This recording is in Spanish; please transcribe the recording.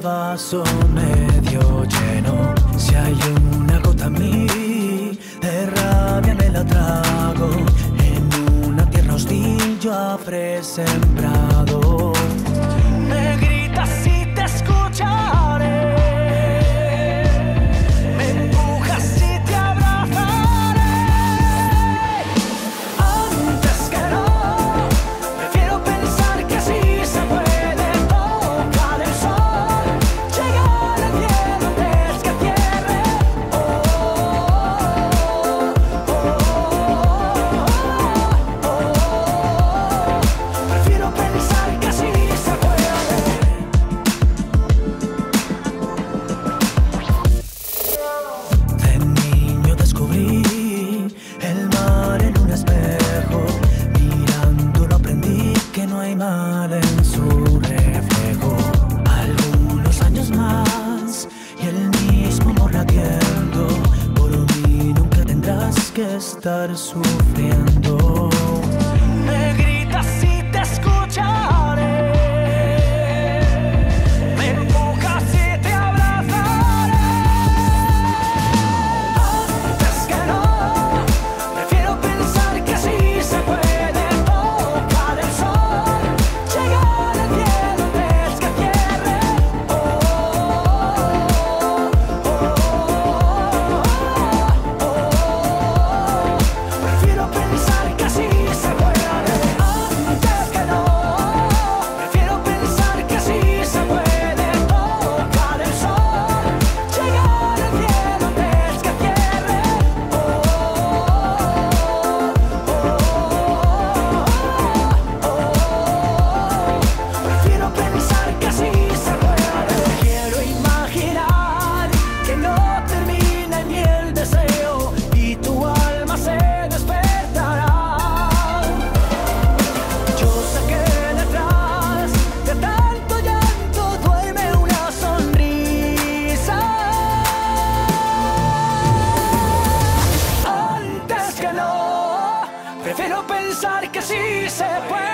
vaso medio lleno. Si hay una gota a mí, de rabia me la trago. En una tierra hostil yo habré sembrado. el mismo morraqueando. Por mí nunca tendrás que estar sufriendo. pensar que sí se puede.